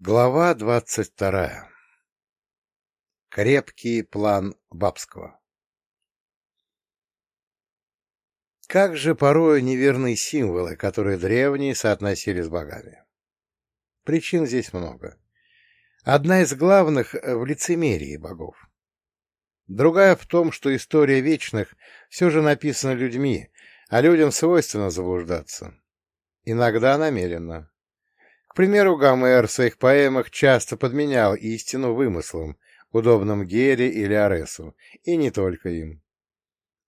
Глава двадцать вторая. Крепкий план Бабского Как же порою неверны символы, которые древние соотносили с богами. Причин здесь много. Одна из главных — в лицемерии богов. Другая в том, что история вечных все же написана людьми, а людям свойственно заблуждаться. Иногда намеренно. Примеру, Гомер в своих поэмах часто подменял истину вымыслом, удобным Гере или Аресу, и не только им.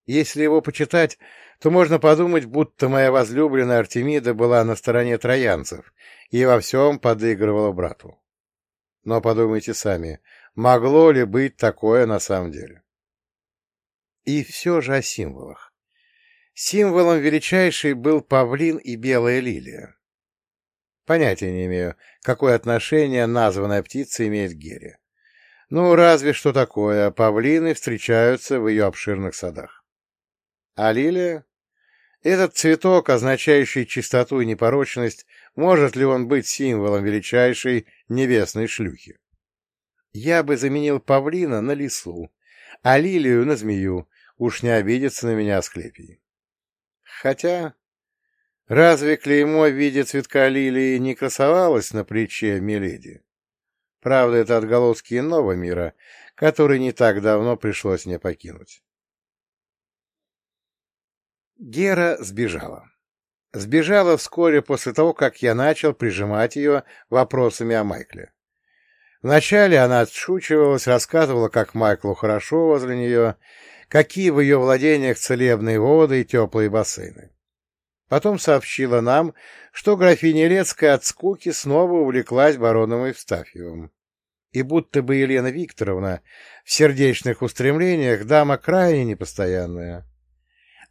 Если его почитать, то можно подумать, будто моя возлюбленная Артемида была на стороне троянцев и во всем подыгрывала брату. Но подумайте сами, могло ли быть такое на самом деле? И все же о символах. Символом величайшей был павлин и белая лилия. Понятия не имею, какое отношение названная птица имеет к Гере. Ну, разве что такое, павлины встречаются в ее обширных садах. А лилия? Этот цветок, означающий чистоту и непорочность, может ли он быть символом величайшей небесной шлюхи? Я бы заменил павлина на лису, а лилию на змею, уж не обидится на меня Асклепий. Хотя, разве клеймо в виде цветка лилии не красовалось на плече Миледи? Правда, это отголоски иного мира, который не так давно пришлось мне покинуть. Гера сбежала. Сбежала вскоре после того, как я начал прижимать ее вопросами о Майкле. Вначале она отшучивалась, рассказывала, как Майклу хорошо возле нее, какие в ее владениях целебные воды и теплые бассейны. Потом сообщила нам, что графиня Лецкая от скуки снова увлеклась бароном Евстафьевым. И будто бы Елена Викторовна в сердечных устремлениях дама крайне непостоянная.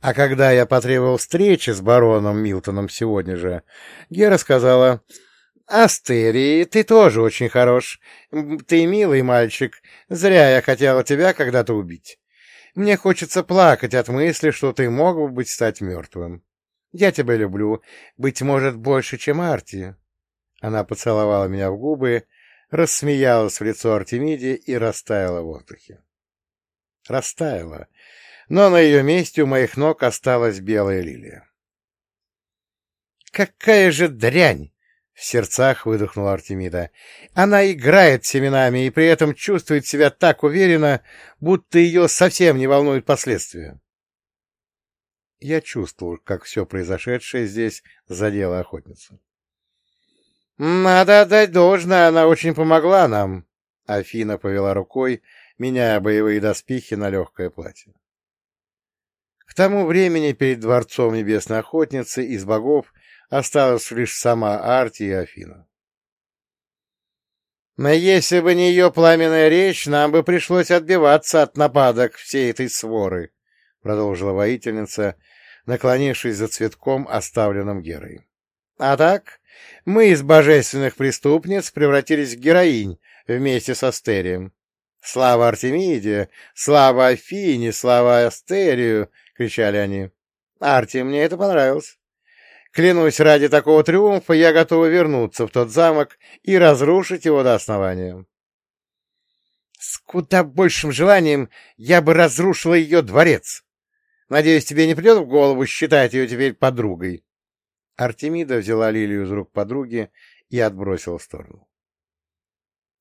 А когда я потребовал встречи с бароном Милтоном сегодня же, Гера сказала, «Астерий, ты тоже очень хорош. Ты милый мальчик. Зря я хотела тебя когда-то убить. Мне хочется плакать от мысли, что ты мог бы быть стать мертвым. Я тебя люблю, быть может, больше, чем Арти». Она поцеловала меня в губы, рассмеялась в лицо Артемиде и растаяла в воздухе. Растаяла, но на ее месте у моих ног осталась белая лилия. «Какая же дрянь!» — в сердцах выдохнула Артемида. «Она играет семенами и при этом чувствует себя так уверенно, будто ее совсем не волнуют последствия». Я чувствовал, как все произошедшее здесь задело охотницу. «Надо отдать должное, она очень помогла нам», — Афина повела рукой, меняя боевые доспехи на легкое платье. К тому времени перед дворцом Небесной Охотницы из богов осталась лишь сама Арти и Афина. Но если бы не ее пламенная речь, нам бы пришлось отбиваться от нападок всей этой своры, — продолжила воительница, наклонившись за цветком, оставленным Герой. — А так, мы из божественных преступниц превратились в героинь вместе с Астерием. Слава Артемиде, слава Афине, слава Астерию, — кричали они. «Арти, мне это понравилось. Клянусь, ради такого триумфа я готова вернуться в тот замок и разрушить его до основания». «С куда большим желанием я бы разрушила ее дворец. Надеюсь, тебе не придет в голову считать ее теперь подругой». Артемида взяла лилию из рук подруги и отбросила в сторону.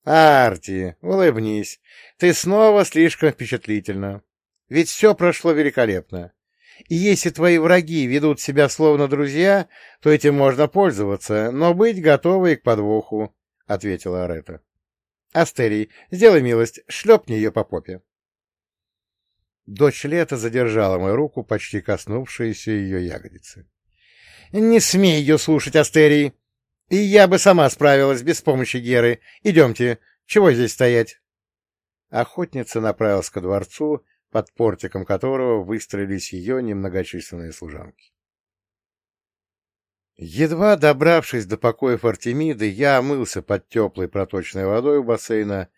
«Арти, улыбнись, ты снова слишком впечатлительна. Ведь все прошло великолепно. И если твои враги ведут себя словно друзья, то этим можно пользоваться, но быть готовой к подвоху, — ответила Арета. — Астерий, сделай милость, шлепни ее по попе. Дочь Лета задержала мою руку, почти коснувшуюся ее ягодицы. — Не смей ее слушать, Астерий! И я бы сама справилась без помощи Геры. Идемте, чего здесь стоять? Охотница направилась ко дворцу, под портиком которого выстроились ее немногочисленные служанки. Едва добравшись до покоев Артемиды, я омылся под теплой проточной водой у бассейна,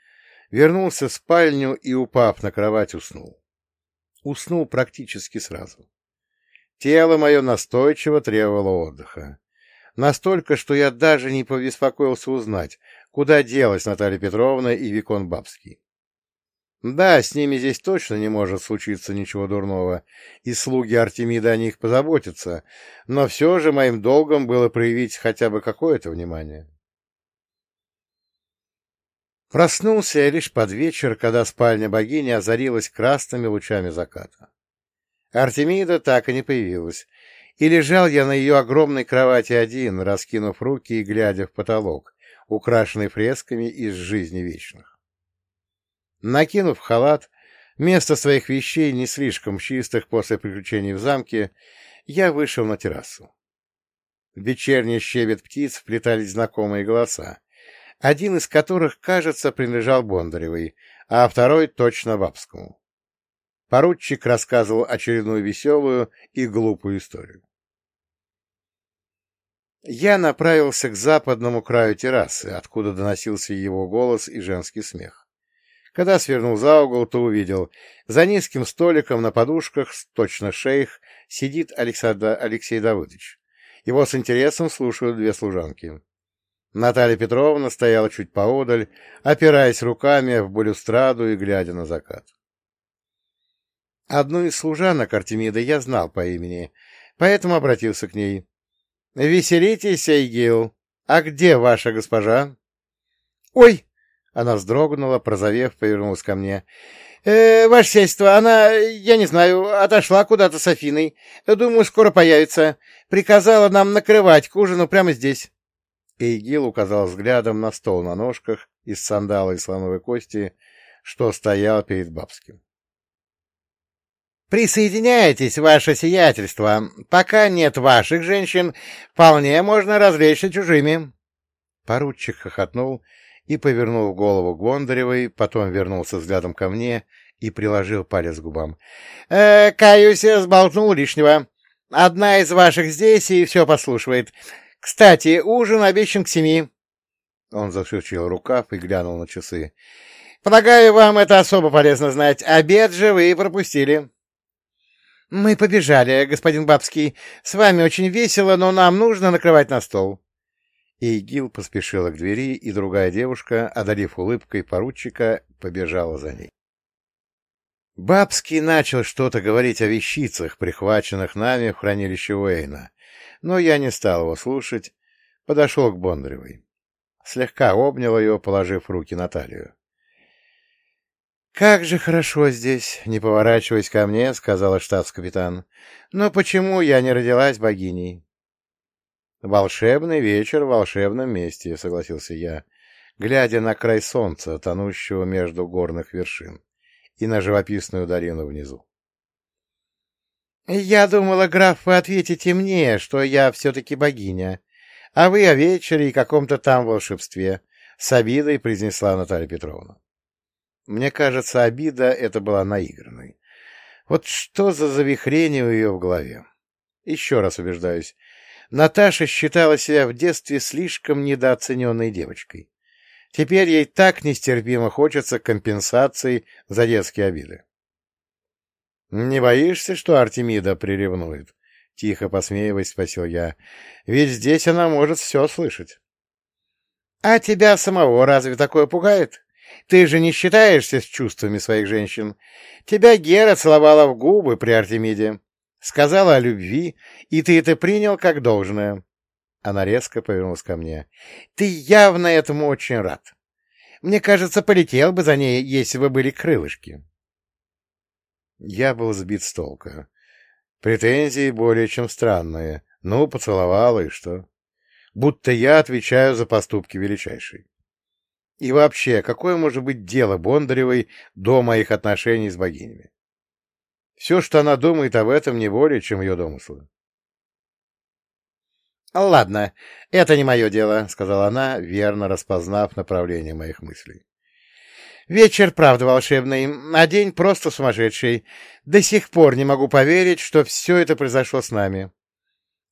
вернулся в спальню и, упав на кровать, уснул. Уснул практически сразу. Тело мое настойчиво требовало отдыха. Настолько, что я даже не побеспокоился узнать, куда делась Наталья Петровна и Викон Бабский. Да, с ними здесь точно не может случиться ничего дурного, и слуги Артемида о них позаботятся, но все же моим долгом было проявить хотя бы какое-то внимание. Проснулся я лишь под вечер, когда спальня богини озарилась красными лучами заката. Артемида так и не появилась, и лежал я на ее огромной кровати один, раскинув руки и глядя в потолок, украшенный фресками из жизни вечных. Накинув халат, место своих вещей не слишком чистых после приключений в замке, я вышел на террасу. В вечерний щебет птиц вплетались знакомые голоса, один из которых, кажется, принадлежал Бондаревой, а второй точно Бабскому. Поручик рассказывал очередную веселую и глупую историю. Я направился к западному краю террасы, откуда доносился его голос и женский смех. Когда свернул за угол, то увидел. За низким столиком на подушках, точно шейх, сидит Александр Алексей Давыдович. Его с интересом слушают две служанки. Наталья Петровна стояла чуть поодаль, опираясь руками в балюстраду и глядя на закат. Одну из служанок Артемида я знал по имени, поэтому обратился к ней. — Веселитесь, Эйгил. А где ваша госпожа? — Ой! Она вздрогнула, прозовев, повернулась ко мне. «Э, — Ваше сельство, она, я не знаю, отошла куда-то с Афиной. Думаю, скоро появится. Приказала нам накрывать к ужину прямо здесь. Эйгил указал взглядом на стол на ножках из сандала и слоновой кости, что стоял перед Бабским. «Присоединяйтесь, ваше сиятельство. Пока нет ваших женщин, вполне можно развлечься чужими». Поручик хохотнул и повернул голову к Бондаревой, потом вернулся взглядом ко мне и приложил палец к губам. «Э, «Каюсь, сболтнул лишнего. Одна из ваших здесь и все послушивает. Кстати, ужин обещан к семи». Он засучил рукав и глянул на часы. «Полагаю, вам это особо полезно знать. Обед же вы пропустили». «Мы побежали, господин Бабский. С вами очень весело, но нам нужно накрывать на стол». Игил поспешила к двери, и другая девушка, одарив улыбкой поручика, побежала за ней. Бабский начал что-то говорить о вещицах, прихваченных нами в хранилище Уэйна, но я не стал его слушать, подошел к Бондаревой. Слегка обнял ее, положив руки на талию. «Как же хорошо здесь!» — не поворачиваясь ко мне, — сказала штабс-капитан. «Но почему я не родилась богиней?» «Волшебный вечер в волшебном месте», — согласился я, глядя на край солнца, тонущего между горных вершин, и на живописную долину внизу. «Я думала, граф, вы ответите мне, что я все-таки богиня, а вы о вечере и каком-то там волшебстве», — с обидой произнесла Наталья Петровна. Мне кажется, обида эта была наигранной. Вот что за завихрение у ее в голове? Еще раз убеждаюсь, Наташа считала себя в детстве слишком недооцененной девочкой. Теперь ей так нестерпимо хочется компенсации за детские обиды. — Не боишься, что Артемида приревнует? — тихо посмеиваясь, спросил я. — Ведь здесь она может все слышать. — А тебя самого разве такое пугает? Ты же не считаешься с чувствами своих женщин. Тебя Гера целовала в губы при Артемиде. Сказала о любви, и ты это принял как должное. Она резко повернулась ко мне. Ты явно этому очень рад. Мне кажется, полетел бы за ней, если бы были крылышки. Я был сбит с толка. Претензии более чем странные. Ну, поцеловала, и что? Будто я отвечаю за поступки величайшей. И вообще, какое может быть дело Бондаревой до моих отношений с богинями? Все, что она думает об этом, не более, чем ее домыслы. — Ладно, это не мое дело, — сказала она, верно распознав направление моих мыслей. — Вечер, правда, волшебный, а день просто сумасшедший. До сих пор не могу поверить, что все это произошло с нами.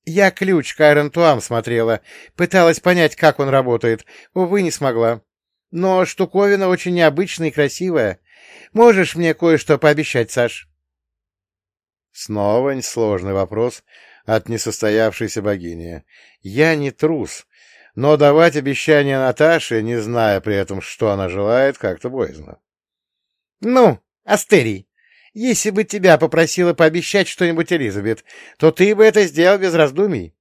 Я ключ к Айрентуам смотрела, пыталась понять, как он работает. Увы, не смогла. Но штуковина очень необычная и красивая. Можешь мне кое-что пообещать, Саш? Снова сложный вопрос от несостоявшейся богини. Я не трус, Но давать обещание Наташе, не зная при этом, что она желает, как-то боязно. — Ну, Астерий, если бы тебя попросила пообещать что-нибудь Элизабет, то ты бы это сделал без раздумий.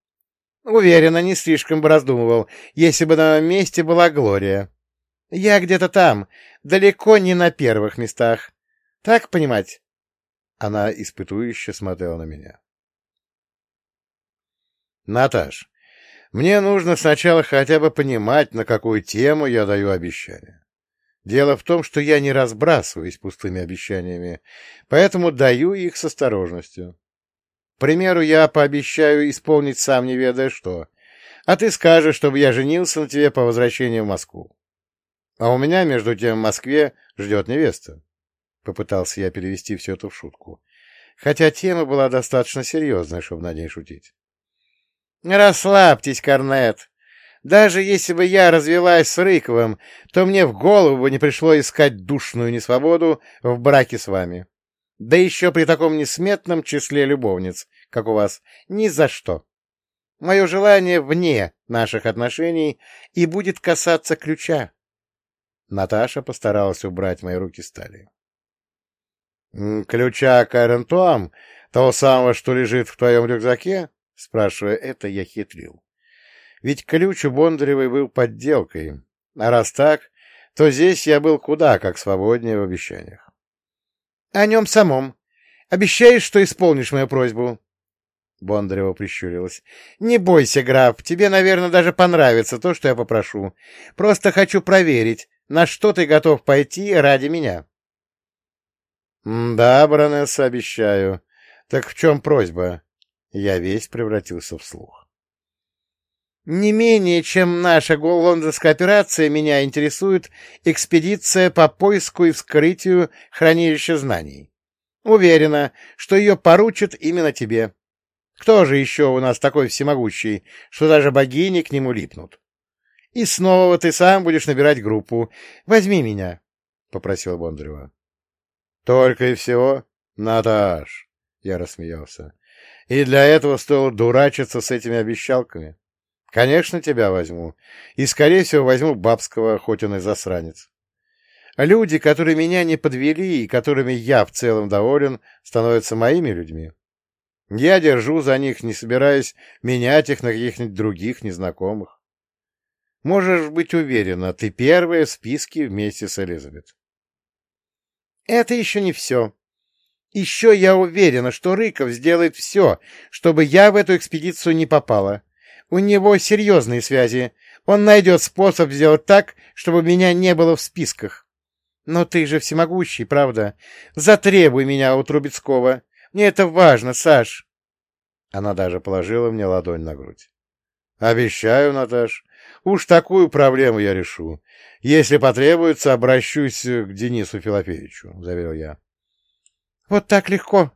Уверена, не слишком бы раздумывал, если бы на моем месте была Глория. Я где-то там, далеко не на первых местах. Так понимать? Она испытующе смотрела на меня. Наташ, мне нужно сначала хотя бы понимать, на какую тему я даю обещание. Дело в том, что я не разбрасываюсь пустыми обещаниями, поэтому даю их с осторожностью. К примеру, я пообещаю исполнить сам не ведая что, а ты скажешь, чтобы я женился на тебе по возвращении в Москву. А у меня, между тем, в Москве ждет невеста. Попытался я перевести все это в шутку. Хотя тема была достаточно серьезная, чтобы над ней шутить. «Расслабьтесь, Корнет. Даже если бы я развелась с Рыковым, то мне в голову бы не пришло искать душную несвободу в браке с вами. Да еще при таком несметном числе любовниц, как у вас, ни за что. Мое желание вне наших отношений и будет касаться ключа. Наташа постаралась убрать мои руки с талии. — Ключа Кайрентуам, того самого, что лежит в твоем рюкзаке? — спрашивая это, я хитрил. Ведь ключ у Бондаревой был подделкой, а раз так, то здесь я был куда как свободнее в обещаниях. — О нем самом. Обещаешь, что исполнишь мою просьбу? Бондарева прищурилась. — Не бойся, граф, тебе, наверное, даже понравится то, что я попрошу. Просто хочу проверить, на что ты готов пойти ради меня? — Да, баронесса, обещаю. Так в чем просьба? Я весь превратился в слух. Не менее, чем наша лондонская операция, меня интересует экспедиция по поиску и вскрытию хранилища знаний. Уверена, что ее поручат именно тебе. Кто же еще у нас такой всемогущий, что даже богини к нему липнут? И снова ты сам будешь набирать группу. Возьми меня, — попросил Бондарева. — Только и всего? Наташ, — я рассмеялся. — И для этого стоило дурачиться с этими обещалками. Конечно, тебя возьму. И, скорее всего, возьму бабского, хоть он и засранец. Люди, которые меня не подвели и которыми я в целом доволен, становятся моими людьми. Я держу за них, не собираясь менять их на каких-нибудь других незнакомых. Можешь быть уверена, ты первая в списке вместе с Элизабет. Это еще не все. Еще я уверена, что Рыков сделает все, чтобы я в эту экспедицию не попала. У него серьезные связи. Он найдет способ сделать так, чтобы меня не было в списках. Но ты же всемогущий, правда? Затребуй меня у Трубецкого. Мне это важно, Саш. Она даже положила мне ладонь на грудь. — Обещаю, Наташ, Уж такую проблему я решу. Если потребуется, обращусь к Денису Филофеевичу, — заверил я. — Вот так легко.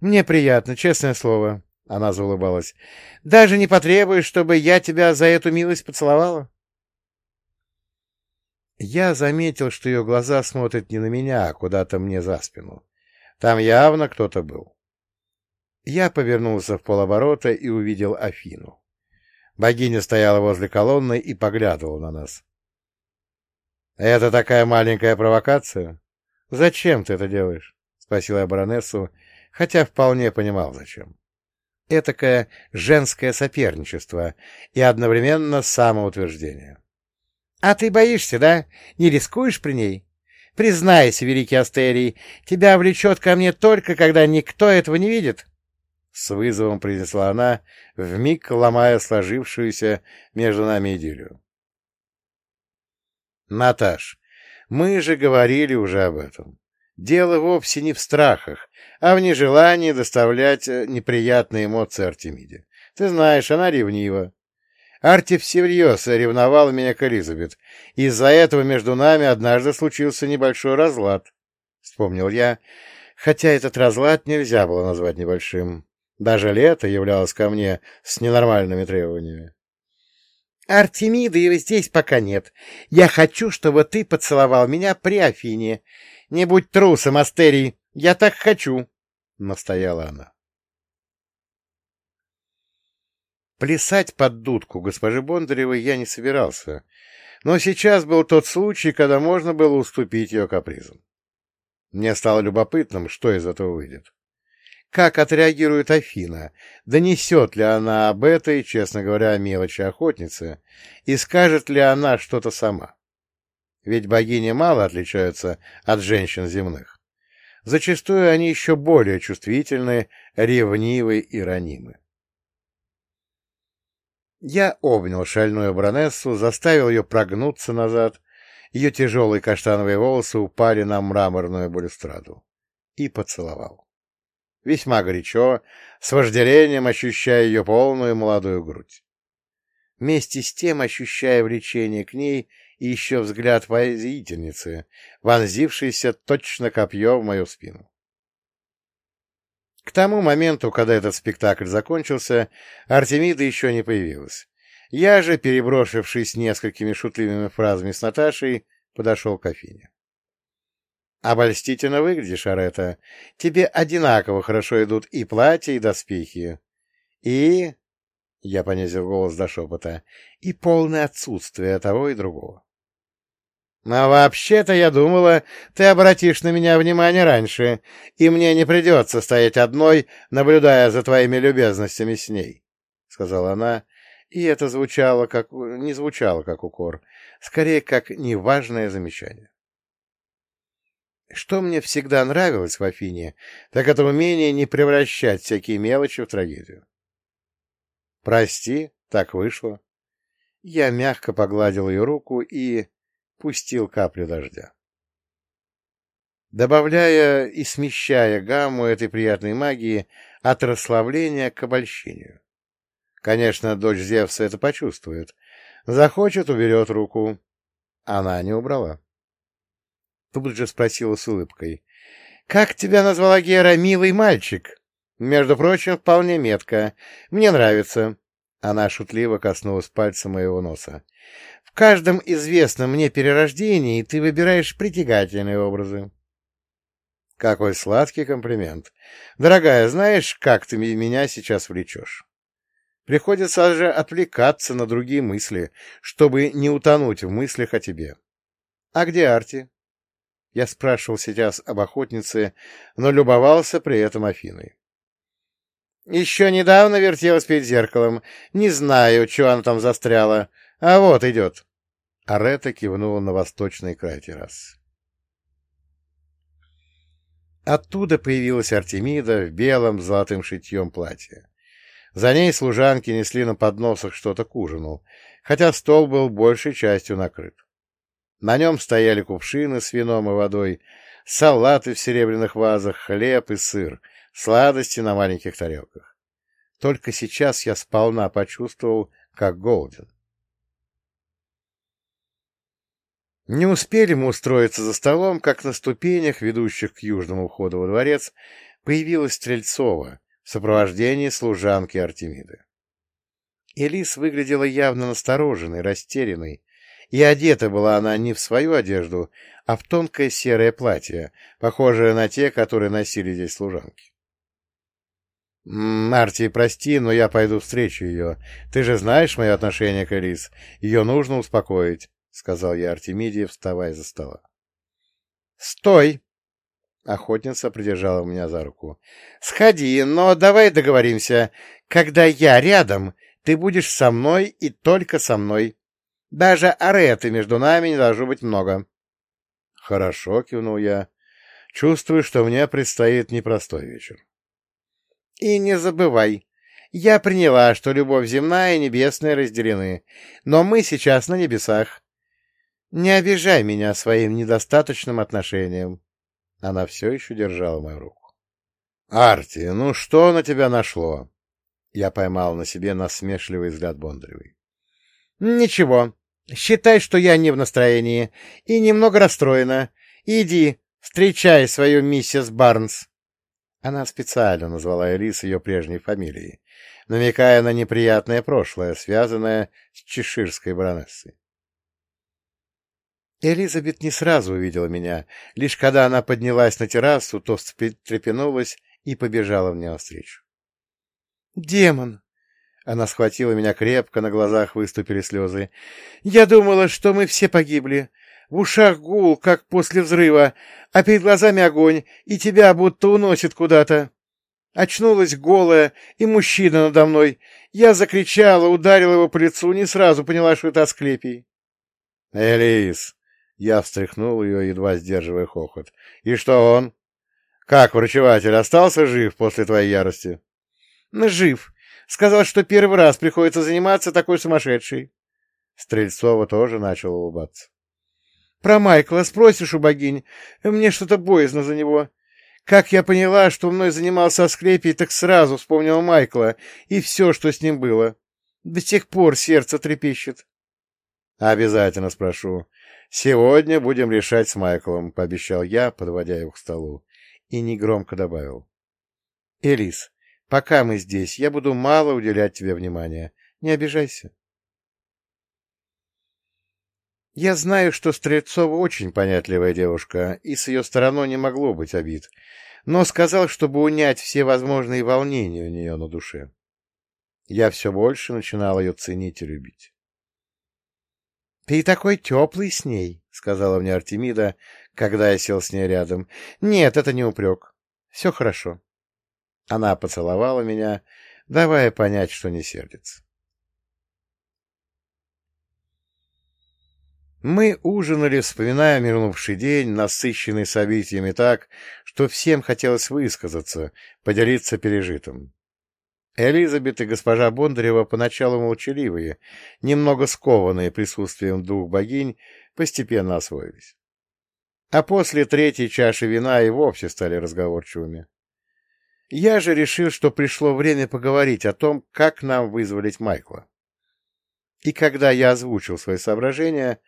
Мне приятно, честное слово. Она заулыбалась. — Даже не потребуешь, чтобы я тебя за эту милость поцеловала? Я заметил, что ее глаза смотрят не на меня, а куда-то мне за спину. Там явно кто-то был. Я повернулся в полоборота и увидел Афину. Богиня стояла возле колонны и поглядывала на нас. — Это такая маленькая провокация? Зачем ты это делаешь? — спросила я баронессу, хотя вполне понимал, зачем. Этакое женское соперничество и одновременно самоутверждение. — А ты боишься, да? Не рискуешь при ней? Признайся, великий Астерий, тебя влечет ко мне только, когда никто этого не видит. — с вызовом произнесла она, вмиг ломая сложившуюся между нами идиллию. «Наташ, мы же говорили уже об этом. Дело вовсе не в страхах, а в нежелании доставлять э, неприятные эмоции Артемиде. Ты знаешь, она ревнива. Арти всерьез ревновал меня к Элизабет. Из-за этого между нами однажды случился небольшой разлад. Вспомнил я, хотя этот разлад нельзя было назвать небольшим. Даже лето являлось ко мне с ненормальными требованиями. Артемида его здесь пока нет. Я хочу, чтобы ты поцеловал меня при Афине. Не будь трусом, Астерий, я так хочу, — настояла она. Плясать под дудку госпожи Бондаревой я не собирался, но сейчас был тот случай, когда можно было уступить ее капризам. Мне стало любопытным, что из этого выйдет. Как отреагирует Афина? Донесет ли она об этой, честно говоря, мелочи охотницы? И скажет ли она что-то сама? Ведь богини мало отличаются от женщин земных. Зачастую они еще более чувствительны, ревнивы и ранимы. Я обнял шальную баронессу, заставил ее прогнуться назад, ее тяжелые каштановые волосы упали на мраморную балюстраду, и поцеловал. Весьма горячо, с вожделением ощущая ее полную молодую грудь. Вместе с тем ощущая влечение к ней и еще взгляд воительницы, вонзившийся точно копье в мою спину. К тому моменту, когда этот спектакль закончился, Артемида еще не появилась. Я же, переброшившись несколькими шутливыми фразами с Наташей, подошел к Афине. — Обольстительно выглядишь, Арета. Тебе одинаково хорошо идут и платья, и доспехи. И... — я понизил голос до шепота — и полное отсутствие того и другого. А вообще-то я думала, ты обратишь на меня внимание раньше, и мне не придется стоять одной, наблюдая за твоими любезностями с ней, — сказала она, и это звучало как... не звучало как укор, скорее как неважное замечание. Что мне всегда нравилось в Афине, так это умение не превращать всякие мелочи в трагедию. «Прости, так вышло». Я мягко погладил ее руку и пустил каплю дождя. Добавляя и смещая гамму этой приятной магии от расслабления к обольщению. Конечно, дочь Зевса это почувствует. Захочет — уберет руку. Она не убрала. Тут же спросила с улыбкой. — Как тебя назвала Гера, милый мальчик? Между прочим, вполне метко. Мне нравится. Она шутливо коснулась пальца моего носа. Каждом известном мне перерождении ты выбираешь притягательные образы. Какой сладкий комплимент. Дорогая, знаешь, как ты меня сейчас влечешь? Приходится же отвлекаться на другие мысли, чтобы не утонуть в мыслях о тебе. А где Арти? Я спрашивал сейчас об охотнице, но любовался при этом Афиной. Еще недавно вертелась перед зеркалом. Не знаю, что она там застряла. А вот идет. Арета кивнула на восточный край террасы. Оттуда появилась Артемида в белом золотым шитьем платье. За ней служанки несли на подносах что-то к ужину, хотя стол был большей частью накрыт. На нем стояли кувшины с вином и водой, салаты в серебряных вазах, хлеб и сыр, сладости на маленьких тарелках. Только сейчас я сполна почувствовал, как голоден. Не успели мы устроиться за столом, как на ступенях, ведущих к южному входу во дворец, появилась Стрельцова в сопровождении служанки Артемиды. Элис выглядела явно настороженной, растерянной, и одета была она не в свою одежду, а в тонкое серое платье, похожее на те, которые носили здесь служанки. — Марти, прости, но я пойду встречу ее. Ты же знаешь мое отношение к Элис. Ее нужно успокоить. — сказал я Артемиде, вставая за стола. «Стой!» — охотница придержала меня за руку. «Сходи, но давай договоримся. Когда я рядом, ты будешь со мной и только со мной. Даже ареты между нами не должно быть много». «Хорошо», — кивнул я. «Чувствую, что мне предстоит непростой вечер». «И не забывай, я приняла, что любовь земная и небесная разделены, но мы сейчас на небесах. Не обижай меня своим недостаточным отношением. Она все еще держала мою руку. — Арти, ну что на тебя нашло? Я поймал на себе насмешливый взгляд Бондаревой. — Ничего. Считай, что я не в настроении и немного расстроена. Иди, встречай свою миссис Барнс. Она специально назвала Элис ее прежней фамилией, намекая на неприятное прошлое, связанное с чеширской баронессой. Элизабет не сразу увидела меня. Лишь когда она поднялась на террасу, то встрепенулась и побежала мне навстречу. «Демон! Она схватила меня крепко, на глазах выступили слезы. «Я думала, что мы все погибли. В ушах гул, как после взрыва, а перед глазами огонь, и тебя будто уносит куда-то. Очнулась голая, и мужчина надо мной. Я закричала, ударила его по лицу, не сразу поняла, что это Асклепий. — Элис! Я встряхнул ее, едва сдерживая хохот. — И что он? Как врачеватель остался жив после твоей ярости? — Жив. Сказал, что первый раз приходится заниматься такой сумасшедшей. Стрельцова тоже начал улыбаться. — Про Майкла спросишь у богинь. Мне что-то боязно за него. Как я поняла, что мной занимался Асклепий, так сразу вспомнила Майкла и все, что с ним было. До сих пор сердце трепещет. — Обязательно спрошу. Сегодня будем решать с Майклом, — пообещал я, подводя его к столу. И негромко добавил. — Элис, пока мы здесь, я буду мало уделять тебе внимания. Не обижайся. Я знаю, что Стрельцова очень понятливая девушка, и с ее стороны не могло быть обид, но сказал, чтобы унять все возможные волнения у нее на душе. Я все больше начинал ее ценить и любить. — Ты такой теплый с ней, — сказала мне Артемида, когда я сел с ней рядом. — Нет, это не упрек. Все хорошо. Она поцеловала меня, давая понять, что не сердится. Мы ужинали, вспоминая минувший день, насыщенный событиями так, что всем хотелось высказаться, поделиться пережитым. Элизабет и госпожа Бондарева, поначалу молчаливые, немного скованные присутствием двух богинь, постепенно освоились. А после третьей чаши вина и вовсе стали разговорчивыми. Я же решил, что пришло время поговорить о том, как нам вызволить Майкла. И когда я озвучил свои соображения,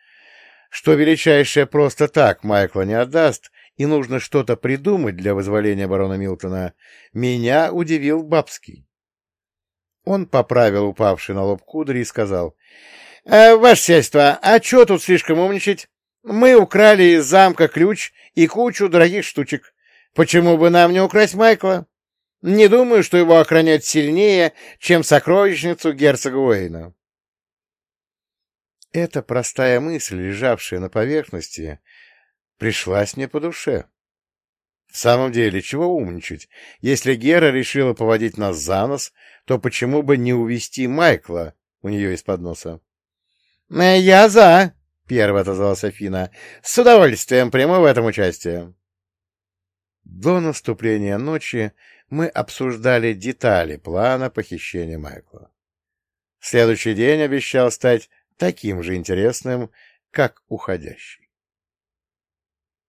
что величайшее просто так Майкла не отдаст, и нужно что-то придумать для вызволения барона Милтона, меня удивил Бабский. Он поправил упавший на лоб кудри и сказал, «Э, «Ваше сельство, а что тут слишком умничать? Мы украли из замка ключ и кучу дорогих штучек. Почему бы нам не украсть Майкла? Не думаю, что его охранять сильнее, чем сокровищницу герцога Уэйна». Эта простая мысль, лежавшая на поверхности, пришлась мне по душе. В самом деле, чего умничать? Если Гера решила поводить нас за нос, то почему бы не увести Майкла у нее из-под носа? «Э, — Я за, — первый отозвался Фина. — С удовольствием приму в этом участие. До наступления ночи мы обсуждали детали плана похищения Майкла. Следующий день обещал стать таким же интересным, как уходящий.